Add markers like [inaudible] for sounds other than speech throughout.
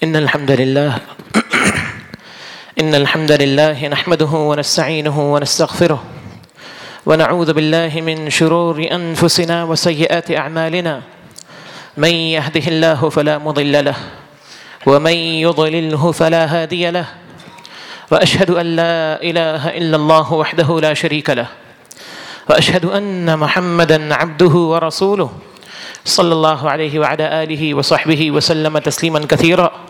إن الحمد لله. [clears throat] إن الحمد لله نحمده ونستعينه ونستغفره ونعوذ بالله من شرور أنفسنا وسيئات أعمالنا. من يهده الله فلا مضل له ومن يضلله فلا هادي له. وأشهد أن لا إله إلا الله وحده لا شريك له. وأشهد أن محمدا عبده ورسوله. صلى الله عليه وعلى آله وصحبه وسلم تسليما كثيرا.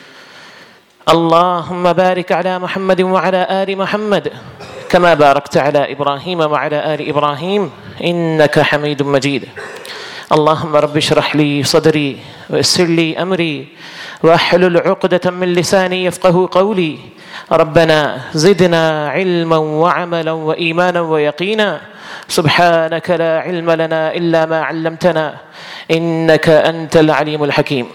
اللهم بارك على محمد وعلى آل محمد كما باركت على إبراهيم وعلى آل إبراهيم إنك حميد مجيد. اللهم رب اشرح لي صدري ويسر لي أمري واحلل عقدة من لساني يفقه قولي. ربنا زدنا علما وعملا وإيمانا ويقينا. سبحانك لا علم لنا إلا ما علمتنا إنك أنت العليم الحكيم.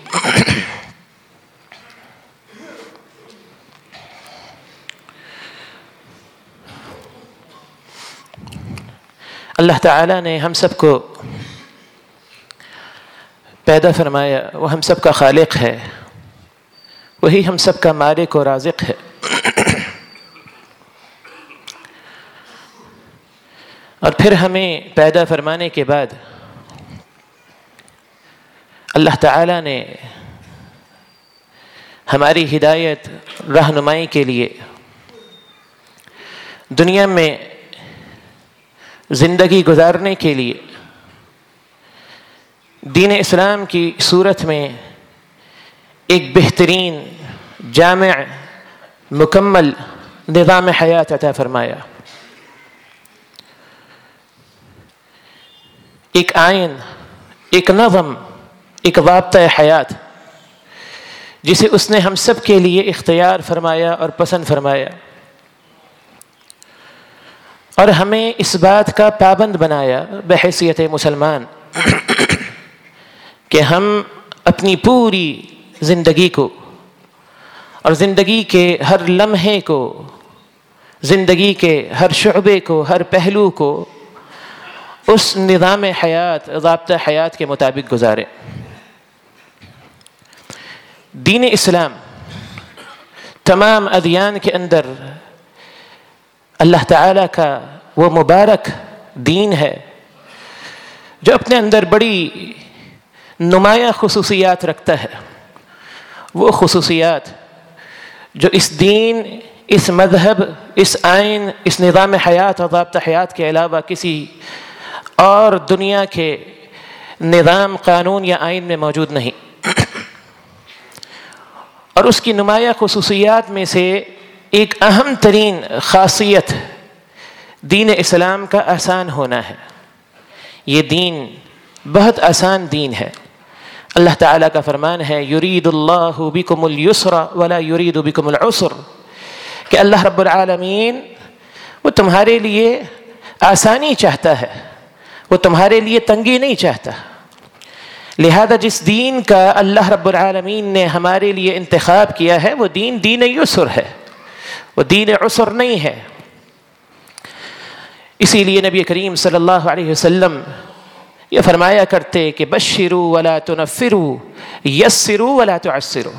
اللہ تعالیٰ نے ہم سب کو پیدا فرمایا، وہ ہم سب کا خالق ہے، وہی ہم سب کا مالک و رازق ہے۔ اور پھر ہمیں پیدا فرمانے کے بعد اللہ تعالیٰ نے ہماری ہدایت، رہنمائی کے لیے دنیا میں زندگی گزارنے کے لیے۔ دین اسلام کی صورت میں ایک بہترین جامع مکمل نظام حیات عطا فرمایا۔ ایک آئین، ایک نظم، ایک ضابطۂ حیات، جسے اس نے ہم سب کے لیے اختیار فرمایا اور پسند فرمایا۔ اور ہمیں اس بات کا پابند بنایا بحیثیت مسلمان کہ ہم اپنی پوری زندگی کو اور زندگی کے ہر لمحے کو، زندگی کے ہر شعبے کو، ہر پہلو کو اس نظام حیات، ضابطہ حیات کے مطابق گزارے۔ دین اسلام تمام ادیان کے اندر اللہ تعالیٰ کا وہ مبارک دین ہے جو اپنے اندر بڑی نمایاں خصوصیات رکھتا ہے۔ وہ خصوصیات جو اس دین، اس مذہب، اس آئین، اس نظام حیات اور ضابطہ حیات کے علاوہ کسی اور دنیا کے نظام، قانون یا آئین میں موجود نہیں۔ اور اس کی نمایاں خصوصیات میں سے ایک اہم ترین خاصیت دین اسلام کا آسان ہونا ہے۔ یہ دین بہت آسان دین ہے۔ اللہ تعالیٰ کا فرمان ہے، یرید اللہ بکم السر ولا یرید بکم العسر۔ کہ اللہ رب العالمین وہ تمہارے لیے آسانی چاہتا ہے، وہ تمہارے لیے تنگی نہیں چاہتا۔ لہذا جس دین کا اللہ رب العالمین نے ہمارے لیے انتخاب کیا ہے، وہ دین دین یسر ہے۔ وہ دین عسر نہیں ہے۔ اسی لیے نبی کریم صلی اللہ علیہ وسلم یہ فرمایا کرتے کہ بشرو ولا تنفرو، یسرو ولا تعسرو۔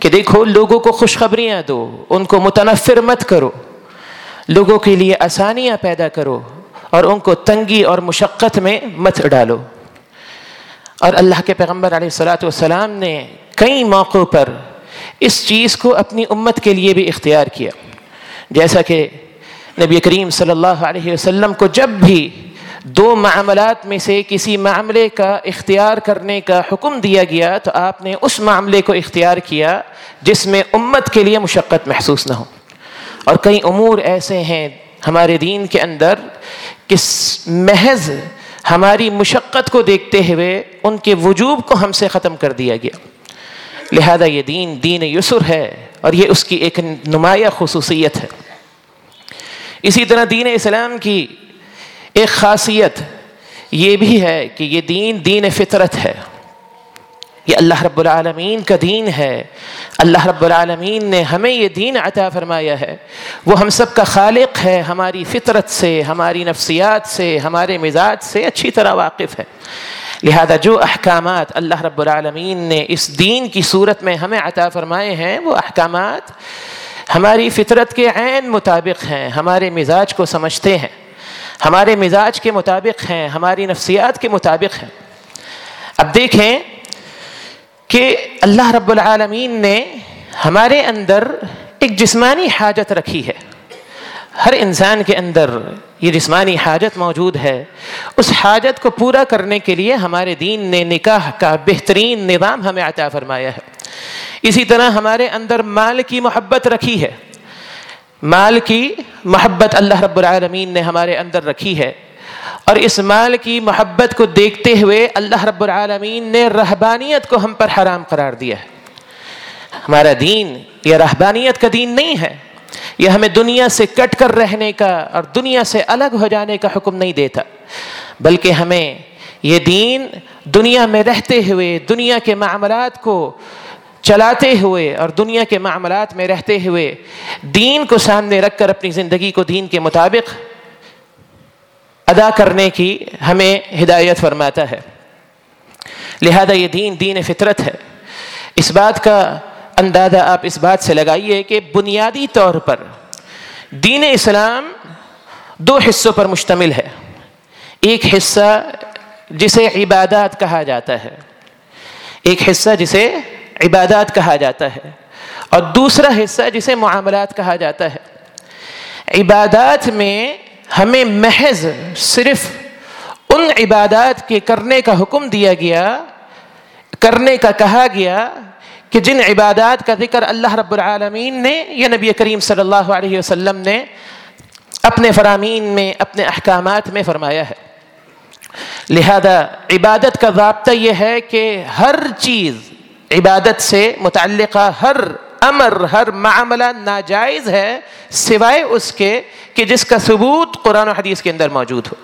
کہ دیکھو، لوگوں کو خوشخبریاں دو، ان کو متنفر مت کرو۔ لوگوں کے لیے آسانیاں پیدا کرو اور ان کو تنگی اور مشقت میں مت ڈالو۔ اور اللہ کے پیغمبر علیہ السلاۃ والسلام نے کئی موقعوں پر اس چیز کو اپنی امت کے لیے بھی اختیار کیا۔ جیسا کہ نبی کریم صلی اللہ علیہ وسلم کو جب بھی دو معاملات میں سے کسی معاملے کا اختیار کرنے کا حکم دیا گیا تو آپ نے اس معاملے کو اختیار کیا جس میں امت کے لیے مشقت محسوس نہ ہو۔ اور کئی امور ایسے ہیں ہمارے دین کے اندر کہ محض ہماری مشقت کو دیکھتے ہوئے ان کے وجوب کو ہم سے ختم کر دیا گیا۔ لہذا یہ دین دین یسر ہے اور یہ اس کی ایک نمایاں خصوصیت ہے۔ اسی طرح دین اسلام کی ایک خاصیت یہ بھی ہے کہ یہ دین دین فطرت ہے۔ یہ اللہ رب العالمین کا دین ہے۔ اللہ رب العالمین نے ہمیں یہ دین عطا فرمایا ہے۔ وہ ہم سب کا خالق ہے، ہماری فطرت سے، ہماری نفسیات سے، ہمارے مزاج سے اچھی طرح واقف ہے۔ لہذا جو احکامات اللہ رب العالمین نے اس دین کی صورت میں ہمیں عطا فرمائے ہیں، وہ احکامات ہماری فطرت کے عین مطابق ہیں، ہمارے مزاج کو سمجھتے ہیں۔ ہمارے مزاج کے مطابق ہیں، ہماری نفسیات کے مطابق ہیں۔ اب دیکھیں کہ اللہ رب العالمین نے ہمارے اندر ایک جسمانی حاجت رکھی ہے۔ ہر انسان کے اندر یہ جسمانی حاجت موجود ہے، اس حاجت کو پورا کرنے کے لیے ہمارے دین نے نکاح کا بہترین نظام ہمیں عطا فرمایا ہے۔ اسی طرح ہمارے اندر مال کی محبت رکھی ہے۔ مال کی محبت اللہ رب العالمین نے ہمارے اندر رکھی ہے۔ اور اس مال کی محبت کو دیکھتے ہوئے اللہ رب العالمین نے رہبانیت کو ہم پر حرام قرار دیا ہے۔ ہمارا دین یہ رہبانیت کا دین نہیں ہے۔ یہ ہمیں دنیا سے کٹ کر رہنے کا اور دنیا سے الگ ہو جانے کا حکم نہیں دیتا، بلکہ ہمیں یہ دین دنیا میں رہتے ہوئے، دنیا کے معاملات کو چلاتے ہوئے اور دنیا کے معاملات میں رہتے ہوئے دین کو سامنے رکھ کر اپنی زندگی کو دین کے مطابق ادا کرنے کی ہمیں ہدایت فرماتا ہے۔ لہذا یہ دین دین فطرت ہے۔ اس بات کا اندازہ آپ اس بات سے لگائیے کہ بنیادی طور پر دین اسلام دو حصوں پر مشتمل ہے۔ ایک حصہ جسے عبادات کہا جاتا ہے۔ ایک حصہ جسے عبادات کہا جاتا ہے۔ اور دوسرا حصہ جسے معاملات کہا جاتا ہے۔ عبادات میں ہمیں محض صرف ان عبادات کے کرنے کا حکم دیا گیا، کرنے کا کہا گیا کہ جن عبادات کا ذکر اللہ رب العالمین نے یا نبی کریم صلی اللہ علیہ وسلم نے اپنے فرامین میں، اپنے احکامات میں فرمایا ہے۔ لہذا عبادت کا ضابطہ یہ ہے کہ ہر چیز عبادت سے متعلقہ ہر امر، ہر معاملہ ناجائز ہے سوائے اس کے کہ جس کا ثبوت قرآن و حدیث کے اندر موجود ہو۔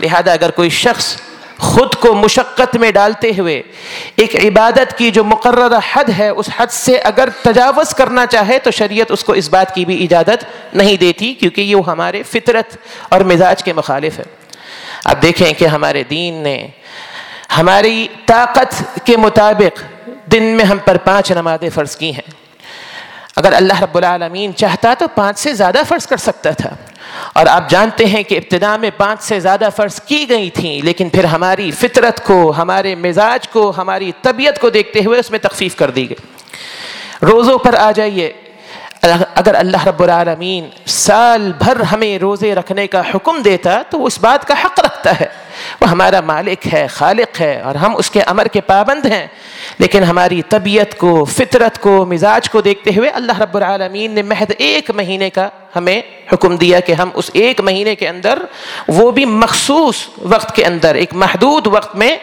لہذا اگر کوئی شخص خود کو مشقت میں ڈالتے ہوئے ایک عبادت کی جو مقررہ حد ہے، اس حد سے اگر تجاوز کرنا چاہے تو شریعت اس کو اس بات کی بھی اجازت نہیں دیتی کیونکہ یہ ہمارے فطرت اور مزاج کے مخالف ہے۔ اب دیکھیں کہ ہمارے دین نے ہماری طاقت کے مطابق دن میں ہم پر پانچ نمازیں فرض کی ہیں۔ اگر اللہ رب العالمین چاہتا تو پانچ سے زیادہ فرض کر سکتا تھا۔ اور آپ جانتے ہیں کہ ابتدا میں پانچ سے زیادہ فرض کی گئی تھیں، لیکن پھر ہماری فطرت کو، ہمارے مزاج کو، ہماری طبیعت کو دیکھتے ہوئے اس میں تخفیف کر دی گئی۔ روزوں پر آ جائیے۔ اگر اللہ رب العالمین سال بھر ہمیں روزے رکھنے کا حکم دیتا تو وہ اس بات کا حق رکھتا ہے۔ وہ ہمارا مالک ہے، خالق ہے، اور ہم اس کے امر کے پابند ہیں۔ لیکن ہماری طبیعت کو، فطرت کو، مزاج کو دیکھتے ہوئے اللہ رب العالمین نے محض ایک مہینے کا ہمیں حکم دیا کہ ہم اس ایک مہینے کے اندر، وہ بھی مخصوص وقت کے اندر، ایک محدود وقت میں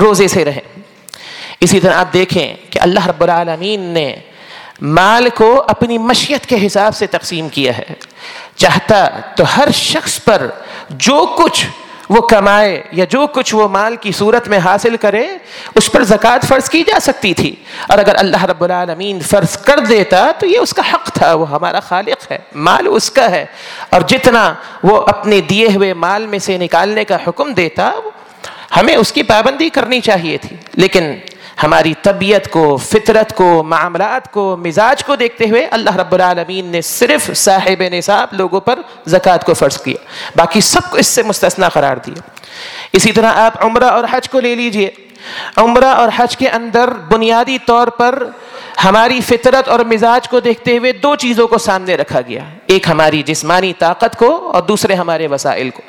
روزے سے رہیں۔ اسی طرح آپ دیکھیں کہ اللہ رب العالمین نے مال کو اپنی مشیت کے حساب سے تقسیم کیا ہے۔ چاہتا تو ہر شخص پر جو کچھ وہ کمائے یا جو کچھ وہ مال کی صورت میں حاصل کرے، اس پر زکوٰۃ فرض کی جا سکتی تھی۔ اور اگر اللہ رب العالمین فرض کر دیتا تو یہ اس کا حق تھا، وہ ہمارا خالق ہے، مال اس کا ہے۔ اور جتنا وہ اپنے دیے ہوئے مال میں سے نکالنے کا حکم دیتا، ہمیں اس کی پابندی کرنی چاہیے تھی۔ لیکن ہماری طبیعت کو، فطرت کو، معاملات کو، مزاج کو دیکھتے ہوئے اللہ رب العالمین نے صرف صاحب نصاب لوگوں پر زکوٰۃ کو فرض کیا۔ باقی سب کو اس سے مستثنا قرار دیا۔ اسی طرح آپ عمرہ اور حج کو لے لیجیے۔ عمرہ اور حج کے اندر بنیادی طور پر ہماری فطرت اور مزاج کو دیکھتے ہوئے دو چیزوں کو سامنے رکھا گیا۔ ایک ہماری جسمانی طاقت کو اور دوسرے ہمارے وسائل کو۔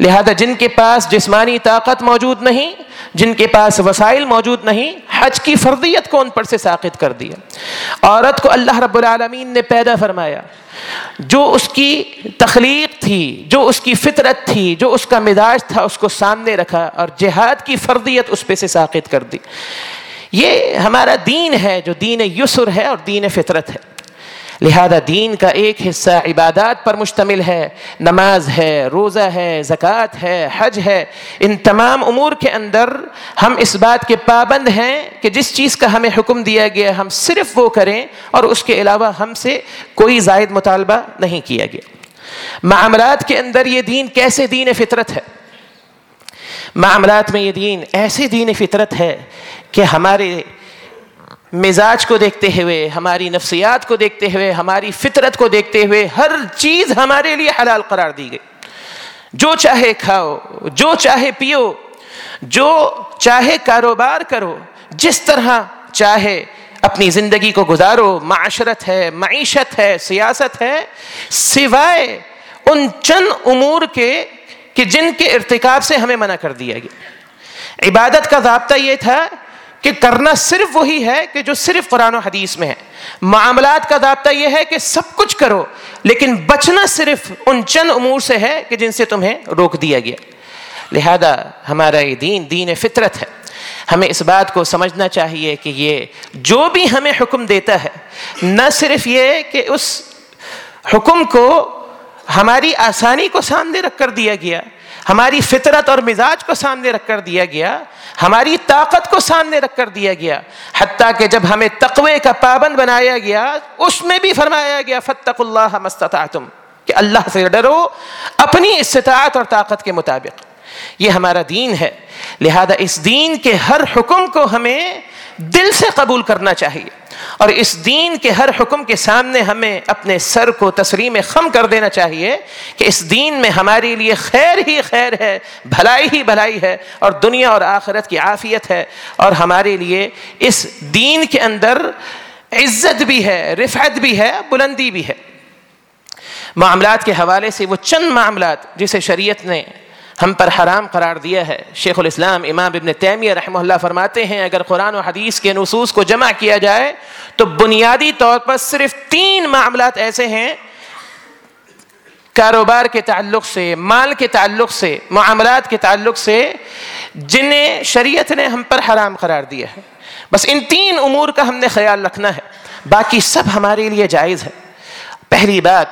لہذا جن کے پاس جسمانی طاقت موجود نہیں، جن کے پاس وسائل موجود نہیں، حج کی فرضیت کو ان پر سے ساقط کر دیا۔ عورت کو اللہ رب العالمین نے پیدا فرمایا۔ جو اس کی تخلیق تھی، جو اس کی فطرت تھی، جو اس کا مزاج تھا، اس کو سامنے رکھا اور جہاد کی فرضیت اس پہ سے ساقط کر دی۔ یہ ہمارا دین ہے جو دین یسر ہے اور دین فطرت ہے۔ لہذا دین کا ایک حصہ عبادات پر مشتمل ہے۔ نماز ہے، روزہ ہے، زکوٰۃ ہے، حج ہے۔ ان تمام امور کے اندر ہم اس بات کے پابند ہیں کہ جس چیز کا ہمیں حکم دیا گیا ہم صرف وہ کریں اور اس کے علاوہ ہم سے کوئی زائد مطالبہ نہیں کیا گیا۔ معاملات کے اندر یہ دین کیسے دین فطرت ہے؟ معاملات میں یہ دین ایسے دین فطرت ہے کہ ہمارے مزاج کو دیکھتے ہوئے، ہماری نفسیات کو دیکھتے ہوئے، ہماری فطرت کو دیکھتے ہوئے ہر چیز ہمارے لیے حلال قرار دی گئی۔ جو چاہے کھاؤ، جو چاہے پیو، جو چاہے کاروبار کرو، جس طرح چاہے اپنی زندگی کو گزارو، معاشرت ہے، معیشت ہے، سیاست ہے، سوائے ان چند امور کے، کہ جن کے ارتکاب سے ہمیں منع کر دیا گیا۔ عبادت کا ضابطہ یہ تھا کہ کرنا صرف وہی ہے کہ جو صرف قرآن و حدیث میں ہے۔ معاملات کا ضابطہ یہ ہے کہ سب کچھ کرو، لیکن بچنا صرف ان چند امور سے ہے کہ جن سے تمہیں روک دیا گیا۔ لہذا ہمارا یہ دین دین فطرت ہے۔ ہمیں اس بات کو سمجھنا چاہیے کہ یہ جو بھی ہمیں حکم دیتا ہے، نہ صرف یہ کہ اس حکم کو ہماری آسانی کو سامنے رکھ کر دیا گیا ہماری فطرت اور مزاج کو سامنے رکھ کر دیا گیا، ہماری طاقت کو سامنے رکھ کر دیا گیا، حتیٰ کہ جب ہمیں تقوی کا پابند بنایا گیا، اس میں بھی فرمایا گیا فتق اللہ مستطعتم کہ اللہ سے ڈرو اپنی استطاعت اور طاقت کے مطابق۔ یہ ہمارا دین ہے، لہذا اس دین کے ہر حکم کو ہمیں دل سے قبول کرنا چاہیے۔ اور اس دین کے ہر حکم کے سامنے ہمیں اپنے سر کو تسلیم خم کر دینا چاہیے کہ اس دین میں ہمارے لیے خیر ہی خیر ہے، بھلائی ہی بھلائی ہے اور دنیا اور آخرت کی عافیت ہے اور ہمارے لیے اس دین کے اندر عزت بھی ہے، رفعت بھی ہے، بلندی بھی ہے۔ معاملات کے حوالے سے وہ چند معاملات جسے شریعت نے ہم پر حرام قرار دیا ہے۔ شیخ الاسلام امام ابن تیمیہ رحمہ اللہ فرماتے ہیں، اگر قرآن و حدیث کے نصوص کو جمع کیا جائے، تو بنیادی طور پر صرف تین معاملات ایسے ہیں۔ کاروبار کے تعلق سے، مال کے تعلق سے، معاملات کے تعلق سے، جنہیں شریعت نے ہم پر حرام قرار دیا ہے۔ بس ان تین امور کا ہم نے خیال رکھنا ہے۔ باقی سب ہمارے لیے جائز ہے۔ پہلی بات،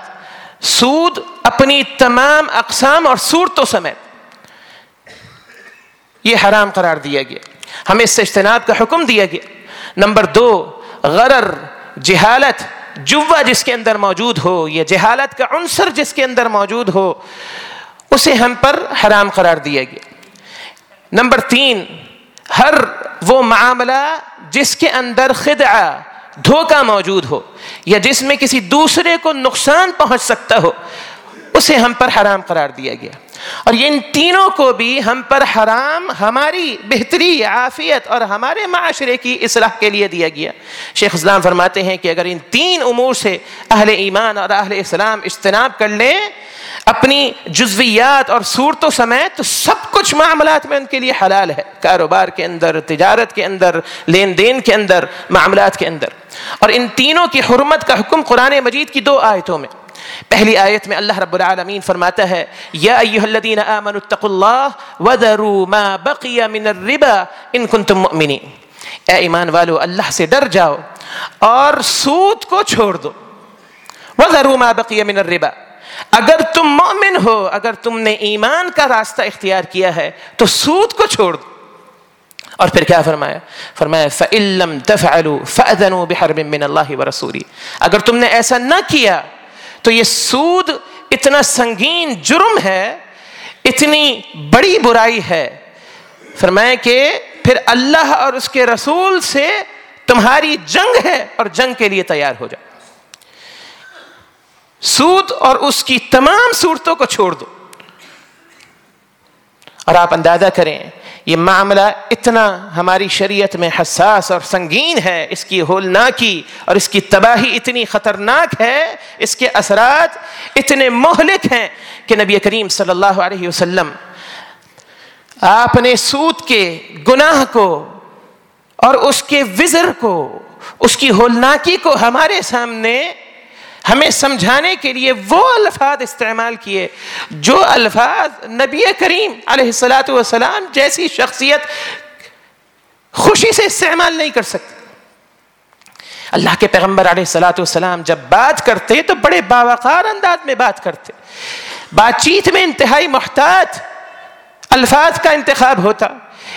سود اپنی تمام اقسام اور صورتوں سمیت۔ یہ حرام قرار دیا گیا۔ ہمیں اس سے اجتناب کا حکم دیا گیا۔ نمبر دو، غرر، جہالت، جوا جس کے اندر موجود ہو یا جہالت کا عنصر جس کے اندر موجود ہو، اسے ہم پر حرام قرار دیا گیا۔ نمبر تین، ہر وہ معاملہ جس کے اندر خدعہ، دھوکہ موجود ہو یا جس میں کسی دوسرے کو نقصان پہنچ سکتا ہو، اسے ہم پر حرام قرار دیا گیا۔ اور ان تینوں کو بھی ہم پر حرام، ہماری بہتری، عافیت اور ہمارے معاشرے کی اصلاح کے لیے دیا گیا۔ شیخ اسلام فرماتے ہیں کہ اگر ان تین امور سے اہل ایمان اور اہل اسلام اجتناب کر لیں، اپنی جزویات اور صورتوں سمیت تو سب کچھ معاملات میں ان کے لیے حلال ہے۔ کاروبار کے اندر، تجارت کے اندر، لین دین کے اندر، معاملات کے اندر۔ اور ان تینوں کی حرمت کا حکم قرآن مجید کی دو آیتوں میں۔ پہلی آیت میں اللہ رب العالمین فرماتا ہے، یا ایہا الذین آمنوا اتقوا اللہ وذروا ما بقی من الربا ان کنتم مؤمنین. اے ایمان والو، اللہ سے ڈر جاؤ اور سود کو چھوڑ دو۔ وذروا ما بقی من الربا۔ اگر تم مومن ہو، اگر تم نے ایمان کا راستہ اختیار کیا ہے، تو سود کو چھوڑ دو۔ اور پھر کیا فرمایا؟ فرمایا فعلم تفعلوا فأذنوا بحرب من اللہ ورسولی اگر تم نے ایسا نہ کیا تو یہ سود اتنا سنگین جرم ہے، اتنی بڑی برائی ہے۔ فرمایا کہ پھر اللہ اور اس کے رسول سے تمہاری جنگ ہے اور جنگ کے لیے تیار ہو جاؤ سود اور اس کی تمام صورتوں کو چھوڑ دو۔ اور آپ اندازہ کریں یہ معاملہ اتنا ہماری شریعت میں حساس اور سنگین ہے، اس کی ہولناکی اور اس کی تباہی اتنی خطرناک ہے، اس کے اثرات اتنے مہلک ہیں کہ نبی کریم صلی اللہ علیہ وسلم آپ نے سود کے گناہ کو اور اس کے وزر کو، اس کی ہولناکی کو ہمارے سامنے ہمیں سمجھانے کے لیے وہ الفاظ استعمال کیے جو الفاظ نبی کریم علیہ السلاۃ والسلام جیسی شخصیت خوشی سے استعمال نہیں کر سکتے۔ اللہ کے پیغمبر علیہ السلاۃ والسلام جب بات کرتے تو بڑے باوقار انداز میں بات کرتے۔ بات چیت میں انتہائی محتاط الفاظ کا انتخاب ہوتا۔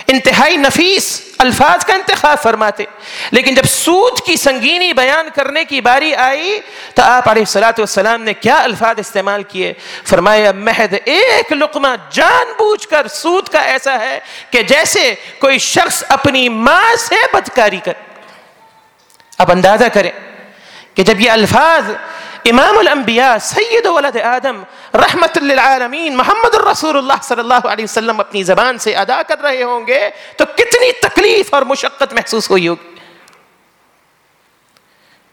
انتہائی نفیس الفاظ کا انتخاب فرماتے۔ لیکن جب سود کی سنگینی بیان کرنے کی باری آئی، تو آپ علیہ السلاۃ والسلام نے کیا الفاظ استعمال کیے؟ فرمایا محض ایک لقمہ جان بوجھ کر سود کا ایسا ہے کہ جیسے کوئی شخص اپنی ماں سے بدکاری کر اب اندازہ کریں کہ جب یہ الفاظ امام الانبیاء سید ولد آدم رحمت للعالمین محمد الرسول اللہ صلی اللہ علیہ وسلم اپنی زبان سے ادا کر رہے ہوں گے تو کتنی تکلیف اور مشقت محسوس ہوئی ہوگی۔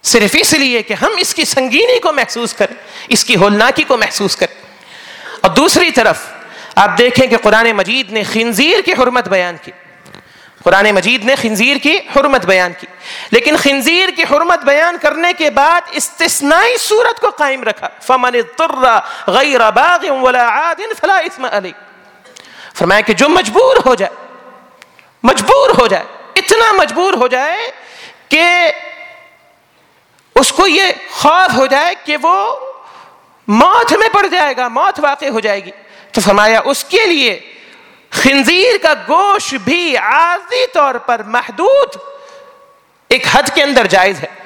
صرف اس لیے کہ ہم اس کی سنگینی کو محسوس کریں، اس کی ہولناکی کو محسوس کریں۔ اور دوسری طرف آپ دیکھیں کہ قرآن مجید نے خنزیر کی حرمت بیان کی۔ قرآن مجید نے خنزیر کی حرمت بیان کی۔ لیکن خنزیر کی حرمت بیان کرنے کے بعد استثنائی صورت کو قائم رکھا۔ فمن اضطر غیر باغ ولا عاد فلا اسم علی فرمایا کہ جو مجبور ہو جائے، مجبور ہو جائے، اتنا مجبور ہو جائے کہ اس کو یہ خوف ہو جائے کہ وہ موت میں پڑ جائے گا، موت واقع ہو جائے گی۔ تو فرمایا اس کے لیے خنزیر کا گوشت بھی عارضی طور پر محدود ایک حد کے اندر جائز ہے۔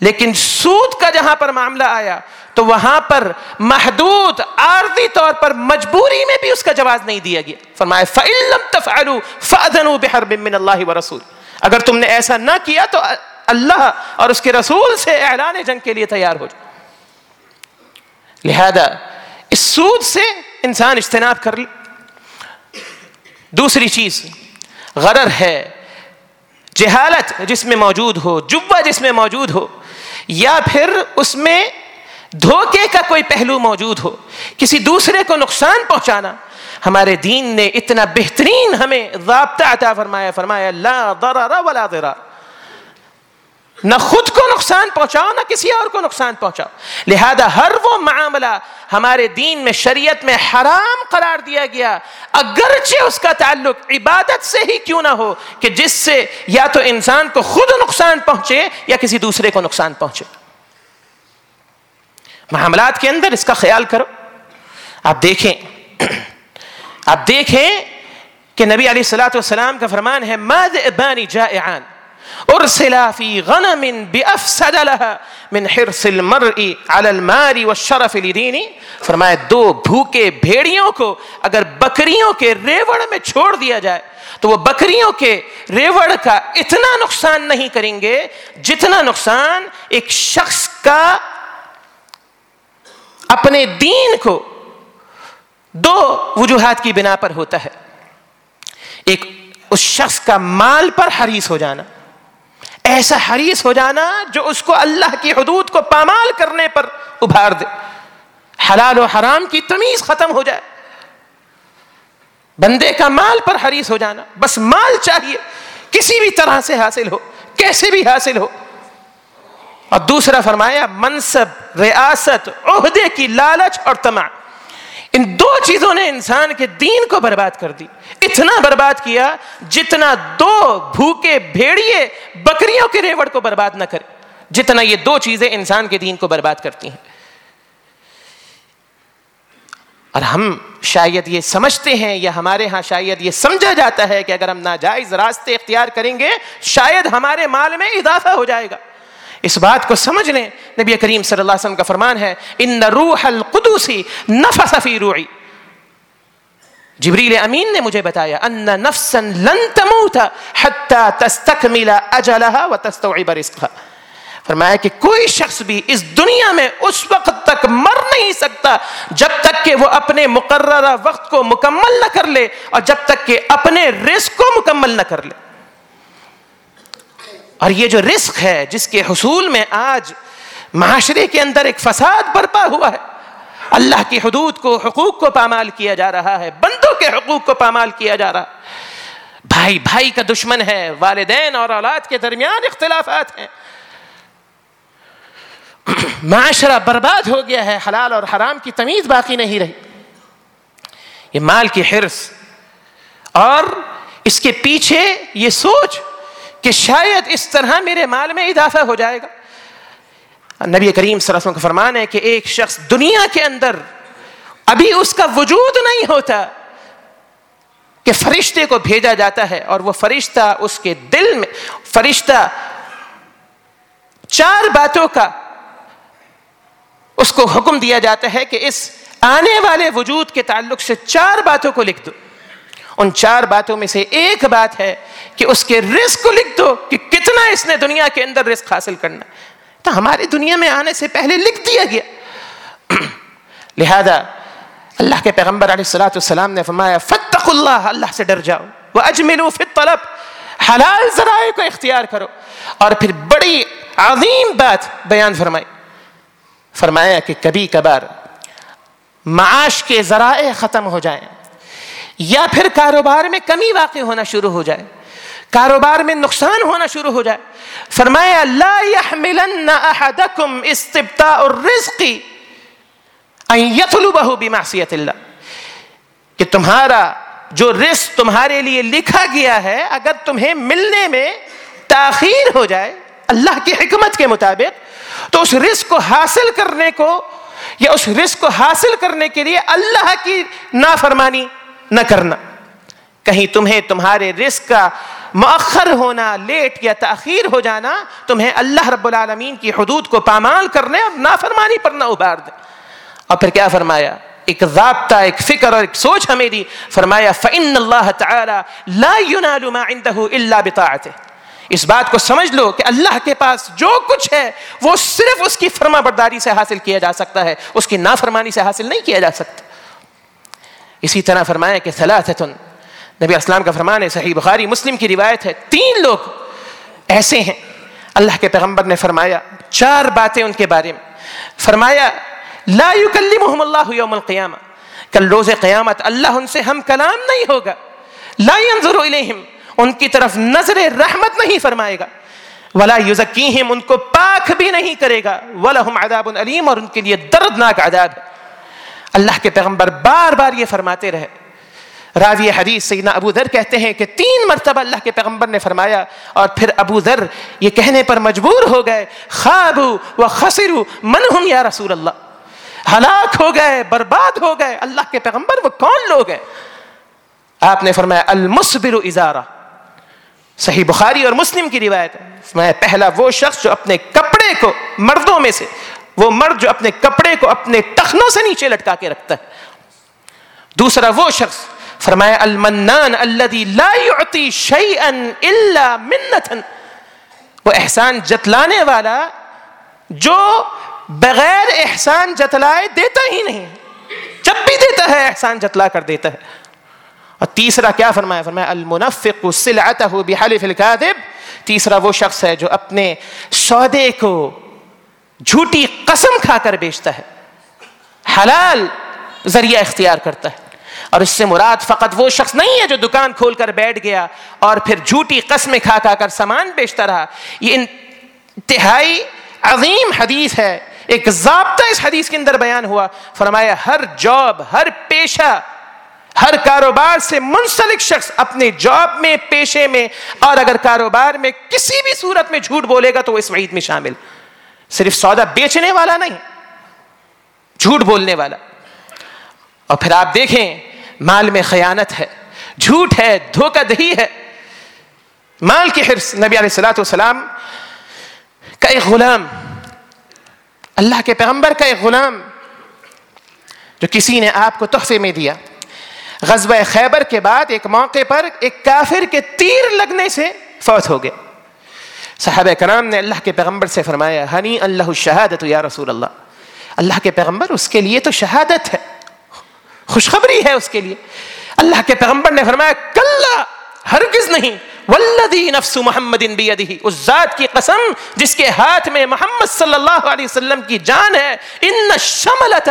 لیکن سود کا جہاں پر معاملہ آیا تو وہاں پر محدود عارضی طور پر مجبوری میں بھی اس کا جواز نہیں دیا گیا۔ فرمایا فَإِلَّمْ تَفْعَلُوا فَأَذَنُوا بِحَرْبٍ مِّنَ اللَّهِ وَرَسُولِ اگر تم نے ایسا نہ کیا تو اللہ اور اس کے رسول سے اعلان جنگ کے لیے تیار ہو جائے لہذا اس سود سے انسان اجتناب کر لے۔ دوسری چیز، غرر ہے، جہالت جس میں موجود ہو جبہ جس میں موجود ہو، یا پھر اس میں دھوکے کا کوئی پہلو موجود ہو، کسی دوسرے کو نقصان پہنچانا۔ ہمارے دین نے اتنا بہترین ہمیں ضابطہ عطا فرمایا فرمایا، لا ضرر ولا ضرار نہ خود کو نقصان پہنچاؤ، نہ کسی اور کو نقصان پہنچاؤ۔ لہذا ہر وہ معاملہ ہمارے دین میں، شریعت میں حرام قرار دیا گیا۔ اگرچہ اس کا تعلق عبادت سے ہی کیوں نہ ہو کہ جس سے یا تو انسان کو خود نقصان پہنچے یا کسی دوسرے کو نقصان پہنچے۔ معاملات کے اندر اس کا خیال کرو۔ آپ دیکھیں آپ دیکھیں کہ نبی علیہ السلاۃ والسلام کا فرمان ہے ماد ابانی جائعان۔ ارسلا في غنم بافسد لها من حرص المرء على المال والشرف لديني فرمایا، دو بھوکے بھیڑیوں کو اگر بکریوں کے ریوڑ میں چھوڑ دیا جائے، تو وہ بکریوں کے ریوڑ کا اتنا نقصان نہیں کریں گے جتنا نقصان ایک شخص کا اپنے دین کو دو وجوہات کی بنا پر ہوتا ہے۔ ایک، اس شخص کا مال پر حریص ہو جانا۔ ایسا حریص ہو جانا جو اس کو اللہ کی حدود کو پامال کرنے پر ابھار دے۔ حلال و حرام کی تمیز ختم ہو جائے۔ بندے کا مال پر حریص ہو جانا۔ بس مال چاہیے۔ کسی بھی طرح سے حاصل ہو۔ کیسے بھی حاصل ہو۔ اور دوسرا فرمایا، منصب، ریاست، عہدے کی لالچ اور تما ان دو چیزوں نے انسان کے دین کو برباد کر دی۔ اتنا برباد کیا جتنا دو بھوکے، بھیڑیے بکریوں کے ریوڑ کو برباد نہ کرے، جتنا یہ دو چیزیں انسان کے دین کو برباد کرتی ہیں۔ اور ہم شاید یہ سمجھتے ہیں یا ہمارے ہاں شاید یہ سمجھا جاتا ہے کہ اگر ہم ناجائز راستے اختیار کریں گے، شاید ہمارے مال میں اضافہ ہو جائے گا۔ اس بات کو سمجھ لیں نبی کریم صلی اللہ علیہ وسلم کا فرمان ہے ان روح القدوسی نفس فی روعی جبریل امین نے مجھے بتایا ان نفسا لن تموت حتى تستكمل اجلها وتستوعب رزقها. فرمایا کہ کوئی شخص بھی اس دنیا میں اس وقت تک مر نہیں سکتا جب تک کہ وہ اپنے مقررہ وقت کو مکمل نہ کر لے اور جب تک کہ اپنے رزق کو مکمل نہ کر لے۔ اور یہ جو رزق ہے جس کے حصول میں آج معاشرے کے اندر ایک فساد برپا ہوا ہے، اللہ کی حدود کو، حقوق کو پامال کیا جا رہا ہے، بندوں کے حقوق کو پامال کیا جا رہا بھائی بھائی کا دشمن ہے، والدین اور اولاد کے درمیان اختلافات ہیں۔ معاشرہ برباد ہو گیا ہے، حلال اور حرام کی تمیز باقی نہیں رہی۔ یہ مال کی حرص اور اس کے پیچھے یہ سوچ کہ شاید اس طرح میرے مال میں اضافہ ہو جائے گا۔ نبی کریم صلی اللہ علیہ وسلم کا فرمان ہے کہ ایک شخص دنیا کے اندر ابھی اس کا وجود نہیں ہوتا کہ فرشتے کو بھیجا جاتا ہے اور وہ فرشتہ اس کے دل میں، فرشتہ چار باتوں کا اس کو حکم دیا جاتا ہے کہ اس آنے والے وجود کے تعلق سے چار باتوں کو لکھ دو۔ ان چار باتوں میں سے ایک بات ہے کہ اس کے رزق کو لکھ دو کہ کتنا اس نے دنیا کے اندر رزق حاصل کرنا تو ہماری دنیا میں آنے سے پہلے لکھ دیا گیا۔ [clears throat] لہذا اللہ کے پیغمبر علیہ السلاۃ والسلام نے فرمایا فتق اللہ اللہ سے ڈر جاؤ۔ وہ اجمل طلب حلال ذرائع کو اختیار کرو۔ اور پھر بڑی عظیم بات بیان فرمائی۔ فرمایا کہ کبھی کبھار معاش کے ذرائع ختم ہو جائیں۔ یا پھر کاروبار میں کمی واقع ہونا شروع ہو جائے، کاروبار میں نقصان ہونا شروع ہو جائے۔ فرمایا، لا يحملن احدكم استبطاء الرزق ان يطلبه بمعصیت اللہ۔ کہ تمہارا جو رزق تمہارے لیے لکھا گیا ہے، اگر تمہیں ملنے میں تاخیر ہو جائے اللہ کی حکمت کے مطابق، تو اس رزق کو حاصل کرنے کو یا اس رزق کو حاصل کرنے کے لیے اللہ کی نافرمانی نہ کرنا۔ کہیں تمہیں تمہارے رزق کا مؤخر ہونا، لیٹ یا تاخیر ہو جانا، تمہیں اللہ رب العالمین کی حدود کو پامال کرنے اور نافرمانی پر نہ ابھار دے۔ اور پھر کیا فرمایا؟ ایک ضابطہ، ایک فکر اور ایک سوچ ہمیں دی۔ فرمایا، فَإِنَّ اللَّهَ تَعَالَى لَا يُنَالُ مَا عِنْدَهُ إِلَّا بِطَاعَتِهِ۔ اس بات کو سمجھ لو کہ اللہ کے پاس جو کچھ ہے، وہ صرف اس کی فرما برداری سے حاصل کیا جا سکتا ہے۔ اس کی نافرمانی سے حاصل نہیں کیا جا سکتا۔ اسی طرح فرمایا کہ ثلاثتن۔ نبی اسلام کا فرمان ہے صحیح بخاری مسلم کی روایت ہے۔ تین لوگ ایسے ہیں۔ اللہ کے پیغمبر نے فرمایا چار باتیں ان کے بارے میں۔ فرمایا، لا يكلمهم الله يوم القيامه کل روز قیامت اللہ ان سے ہم کلام نہیں ہوگا۔ لا ينظر الیہم۔ ان کی طرف نظر رحمت نہیں فرمائے گا۔ ولا یزکیہم۔ ان کو پاک بھی نہیں کرے گا۔ ولہم عذاب علیم اور ان کے لیے دردناک عذاب ہے۔ اللہ کے پیغمبر بار بار یہ فرماتے رہے۔ راوی حدیث سیدنا ابو ذر کہتے ہیں کہ تین مرتبہ اللہ کے پیغمبر نے فرمایا اور پھر ابو ذر یہ کہنے پر مجبور ہو گئے خوابو و خسرو منہم یا رسول اللہ۔ ہلاک ہو گئے، برباد ہو گئے، اللہ کے پیغمبر وہ کون لوگ ہیں؟ آپ نے فرمایا المصبر ازارہ صحیح بخاری اور مسلم کی روایت ہے۔ میں پہلا وہ شخص جو اپنے کپڑے کو مردوں میں سے وہ مرد جو اپنے کپڑے کو اپنے ٹخنوں سے نیچے لٹکا کے رکھتا ہے۔ دوسرا وہ شخص فرمایا، المنان الذي لا يعطي شيئا الا منتا وہ احسان جتلانے والا جو بغیر احسان جتلائے دیتا ہی نہیں۔ جب بھی دیتا ہے، احسان جتلا کر دیتا ہے۔ اور تیسرا کیا فرمایا؟ فرمایا، المنفق سلعته بحلف الكاذب۔ تیسرا وہ شخص ہے جو اپنے سودے کو جھوٹی قسم کھا کر بیچتا ہے۔ حلال ذریعہ اختیار کرتا ہے۔ اور اس سے مراد فقط وہ شخص نہیں ہے جو دکان کھول کر بیٹھ گیا اور پھر جھوٹی قسمیں کھا کھا کر سامان بیچتا رہا۔ یہ انتہائی عظیم حدیث ہے۔ ایک ضابطہ اس حدیث کے اندر بیان ہوا۔ فرمایا، ہر جاب، ہر پیشہ، ہر کاروبار سے منسلک شخص اپنے جاب میں، پیشے میں، اور اگر کاروبار میں کسی بھی صورت میں جھوٹ بولے گا تو وہ اس وعید میں شامل۔ صرف سودا بیچنے والا نہیں، جھوٹ بولنے والا۔ اور پھر آپ دیکھیں، مال میں خیانت ہے، جھوٹ ہے، دھوکہ دہی ہے۔ مال کی حرص، نبی علیہ السلاۃ والسلام کا ایک غلام، اللہ کے پیغمبر کا ایک غلام، جو کسی نے آپ کو تحفے میں دیا۔ غزوہ خیبر کے بعد ایک موقع پر ایک کافر کے تیر لگنے سے فوت ہو گیا صحابہ کرام نے اللہ کے پیغمبر سے فرمایا، ہنی اللہ شہادت یا رسول اللہ اللہ کے پیغمبر اس کے لیے تو شہادت ہے۔ خوشخبری ہے اس کے لیے۔ اللہ کے پیغمبر نے فرمایا کل ہرگز نہیں۔ والذی نفس محمد بیدہ۔ اس ذات کی قسم جس کے ہاتھ میں محمد صلی اللہ علیہ وسلم کی جان ہے۔ ان الشملت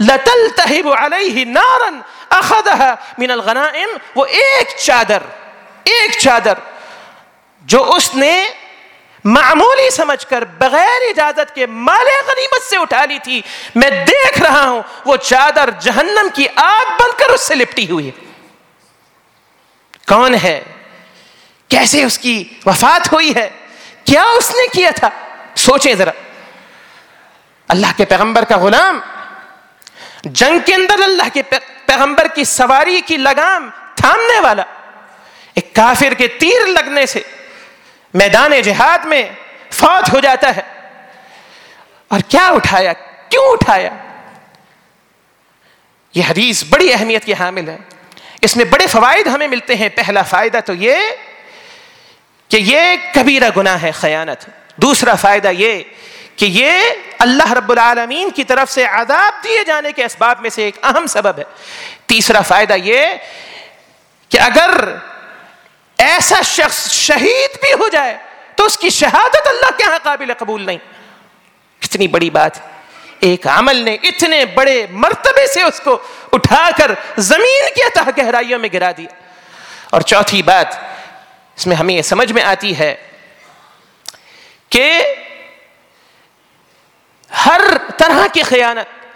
لتلتہب علیہ نارا اخذها من الغنائم۔ وہ ایک چادر ایک چادر جو اس نے معمولی سمجھ کر بغیر اجازت کے مال غنیمت سے اٹھا لی تھی، میں دیکھ رہا ہوں، وہ چادر جہنم کی آگ بن کر اس سے لپٹی ہوئی ہے۔ کون ہے؟ کیسے اس کی وفات ہوئی ہے؟ کیا اس نے کیا تھا؟ سوچیں ذرا۔ اللہ کے پیغمبر کا غلام، جنگ کے اندر اللہ کے پیغمبر کی سواری کی لگام تھامنے والا، ایک کافر کے تیر لگنے سے میدان جہاد میں فوت ہو جاتا ہے۔ اور کیا اٹھایا؟ کیوں اٹھایا؟ یہ حدیث بڑی اہمیت کی حامل ہے۔ اس میں بڑے فوائد ہمیں ملتے ہیں۔ پہلا فائدہ تو یہ کہ یہ کبیرہ گناہ ہے، خیانت۔ دوسرا فائدہ یہ کہ یہ اللہ رب العالمین کی طرف سے عذاب دیے جانے کے اسباب میں سے ایک اہم سبب ہے۔ تیسرا فائدہ یہ کہ اگر ایسا شخص شہید بھی ہو جائے تو اس کی شہادت اللہ کے یہاں قابل قبول نہیں۔ کتنی بڑی بات ایک عمل نے اتنے بڑے مرتبے سے اس کو اٹھا کر زمین کی اتہ گہرائیوں میں گرا دیا۔ اور چوتھی بات، اس میں ہمیں یہ سمجھ میں آتی ہے کہ ہر طرح کی خیانت،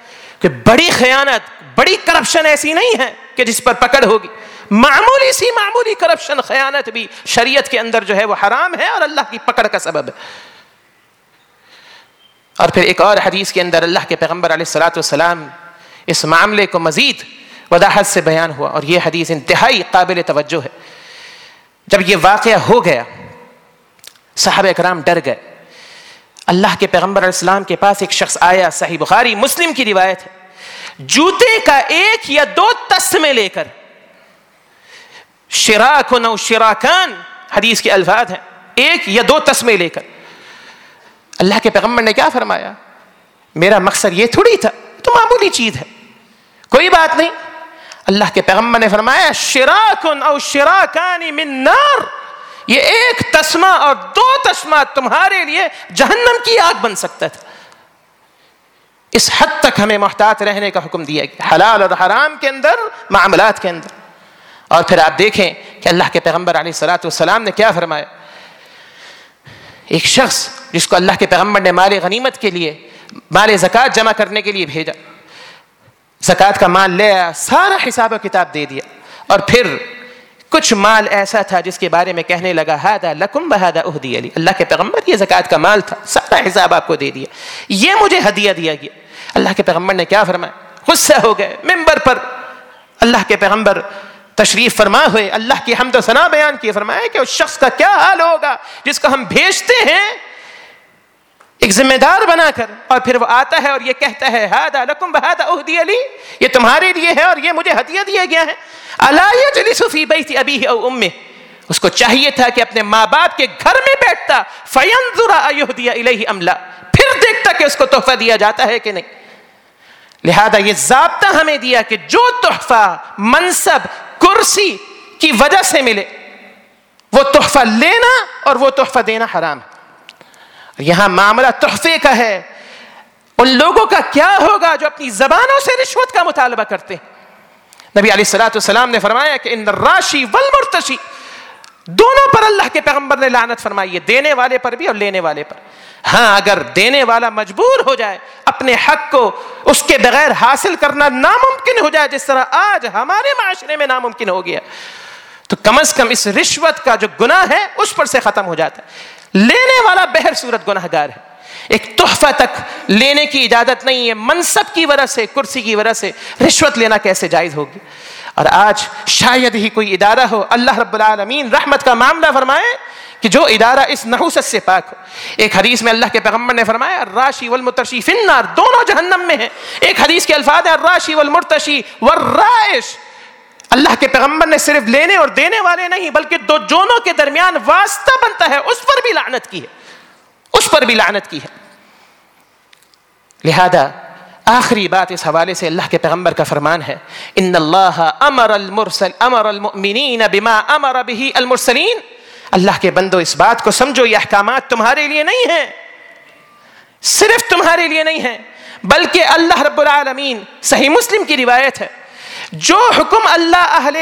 کہ بڑی خیانت، بڑی کرپشن ایسی نہیں ہے کہ جس پر پکڑ ہوگی۔ معمولی سی معمولی کرپشن خیانت بھی شریعت کے اندر جو ہے وہ حرام ہے اور اللہ کی پکڑ کا سبب ہے۔ اور پھر ایک اور حدیث کے اندر اللہ کے پیغمبر علیہ السلاۃ والسلام اس معاملے کو مزید وضاحت سے بیان ہوا اور یہ حدیث انتہائی قابل توجہ ہے۔ جب یہ واقعہ ہو گیا صاحب اکرام ڈر گئے۔ اللہ کے پیغمبر علیہ السلام کے پاس ایک شخص آیا، صحیح بخاری، مسلم کی روایت ہے۔ جوتے کا ایک یا دو تسمے لے کر شراک نو شراکان، حدیث کے الفاظ ہیں۔ ایک یا دو تسمے لے کر۔ اللہ کے پیغمبر نے کیا فرمایا؟ میرا مقصد یہ تھوڑی تھا تو معمولی چیز ہے۔ کوئی بات نہیں۔ اللہ کے پیغمبر نے فرمایا، شراکن او شراکانی من نار۔ یہ ایک تسمہ اور دو تسمہ تمہارے لیے جہنم کی آگ بن سکتا تھا۔ اس حد تک ہمیں محتاط رہنے کا حکم دیا گیا۔ حلال اور حرام کے اندر، معاملات کے اندر۔ اور پھر آپ دیکھیں کہ اللہ کے پیغمبر علیہ السلاۃ والسلام نے کیا فرمایا؟ ایک شخص جس کو اللہ کے پیغمبر نے مال غنیمت کے لیے، مال زکوٰۃ جمع کرنے کے لیے بھیجا، زکوٰۃ کا مال لے آیا، سارا حساب و کتاب دے دیا۔ اور پھر کچھ مال ایسا تھا جس کے بارے میں کہنے لگا ہادا لکم بہادا اہدی علی اللہ کے پیغمبر یہ زکوٰۃ کا مال تھا، سارا حساب آپ کو دے دیا۔ یہ مجھے ہدیہ دیا گیا۔ اللہ کے پیغمبر نے کیا فرمایا؟ غصہ ہو گئے ممبر پر اللہ کے پیغمبر تشریف فرما ہوئے، اللہ کی حمد و ثنا بیان کی فرمایا کہ اس شخص کا کیا حال ہوگا جس کو ہم بھیجتے ہیں؟ ایک ذمہ دار بنا کر، اور پھر وہ آتا ہے اور یہ کہتا ہے، ہادا لکم بہادا اہدی علی یہ تمہارے لیے ہے اور یہ مجھے ہدیہ دیا گیا ہے۔ اللہ یجلس فی بیت ابی او امه اس کو چاہیے تھا کہ اپنے ماں باپ کے گھر میں بیٹھتا فینظر ایہدی الیہ ام لا۔ پھر دیکھتا کہ اس کو تحفہ دیا جاتا ہے کہ نہیں۔ لہذا یہ ضابطہ ہمیں دیا کہ جو تحفہ، منصب کرسی کی وجہ سے ملے۔ وہ تحفہ لینا اور وہ تحفہ دینا حرام۔ ہے یہاں معاملہ تحفے کا ہے۔ ان لوگوں کا کیا ہوگا جو اپنی زبانوں سے رشوت کا مطالبہ کرتے ہیں؟ نبی علیہ السلاۃ السلام نے فرمایا کہ ان راشی والمرتشی، دونوں پر اللہ کے پیغمبر نے لعنت فرمائی ہے دینے والے پر بھی اور لینے والے پر۔ ہاں اگر دینے والا مجبور ہو جائے، اپنے حق کو اس کے بغیر حاصل کرنا ناممکن ہو جائے، جس طرح آج ہمارے معاشرے میں ناممکن ہو گیا، تو کم از کم اس رشوت کا جو گناہ ہے، اس پر سے ختم ہو جاتا ہے۔ لینے والا بہر صورت گناہ گار ہے۔ ایک تحفہ تک لینے کی اجازت نہیں ہے، منصب کی وجہ سے، کرسی کی وجہ سے رشوت لینا کیسے جائز ہوگی؟ اور آج شاید ہی کوئی ادارہ ہو، اللہ رب العالمین رحمت کا معاملہ فرمائے کہ جو ادارہ اس نحوست سے پاک ہو، ایک حدیث میں اللہ کے پیغمبر نے فرمایا، الراشی والمترشی فی النار، دونوں جہنم میں ہیں۔ ایک حدیث کے الفاظ ہیں، الراشی والمرتشی والرائش۔ اللہ کے پیغمبر نے صرف لینے اور دینے والے نہیں، بلکہ دو جونوں کے درمیان واسطہ بنتا ہے، اس پر بھی لعنت کی ہے۔ اس پر بھی لعنت کی ہے۔ لہذا، آخری بات اس حوالے سے اللہ کے پیغمبر کا فرمان ہے، ان اللہ امر المرسل، امر المؤمنین بما امر به المرسلین۔ اللہ کے بندو، اس بات کو سمجھو، یہ احکامات تمہارے لیے نہیں ہیں۔ صرف تمہارے لیے نہیں ہیں، بلکہ اللہ رب العالمین، صحیح مسلم کی روایت ہے۔ جو حکم اللہ اہل،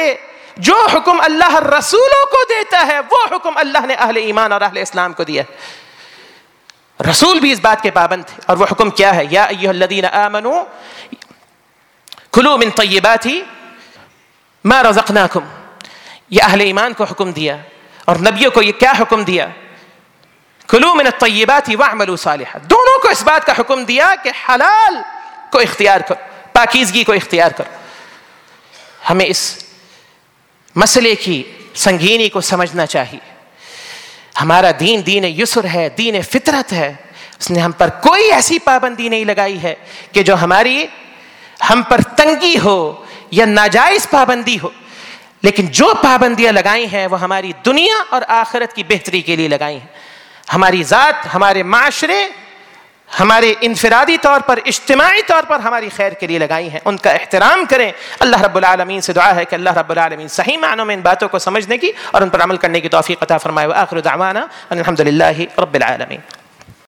جو حکم اللہ رسولوں کو دیتا ہے، وہ حکم اللہ نے اہل ایمان اور اہل اسلام کو دیا رسول بھی اس بات کے پابند تھے۔ اور وہ حکم کیا ہے؟ یا ایوہ الذین آمنوا کلو من طیباتی ما رزقناکم۔ یہ اہل ایمان کو حکم دیا۔ اور نبیوں کو یہ کیا حکم دیا؟ کلو من الطیبات واعملوا صالحا۔ دونوں کو اس بات کا حکم دیا کہ حلال کو اختیار کرو پاکیزگی کو اختیار کرو ہمیں اس مسئلے کی سنگینی کو سمجھنا چاہیے۔ ہمارا دین دین یسر ہے، دین فطرت ہے۔ اس نے ہم پر کوئی ایسی پابندی نہیں لگائی ہے کہ جو ہماری ہم پر تنگی ہو یا ناجائز پابندی ہو۔ لیکن جو پابندیاں لگائی ہیں وہ ہماری دنیا اور آخرت کی بہتری کے لیے لگائی ہیں۔ ہماری ذات، ہمارے معاشرے، ہمارے انفرادی طور پر، اجتماعی طور پر ہماری خیر کے لیے لگائی ہیں۔ ان کا احترام کریں۔ اللہ رب العالمین سے دعا ہے کہ اللہ رب العالمین صحیح معنوں میں ان باتوں کو سمجھنے کی اور ان پر عمل کرنے کی توفیق عطا فرمائے۔ وآخر دعوانا الحمد للہ رب العالمین۔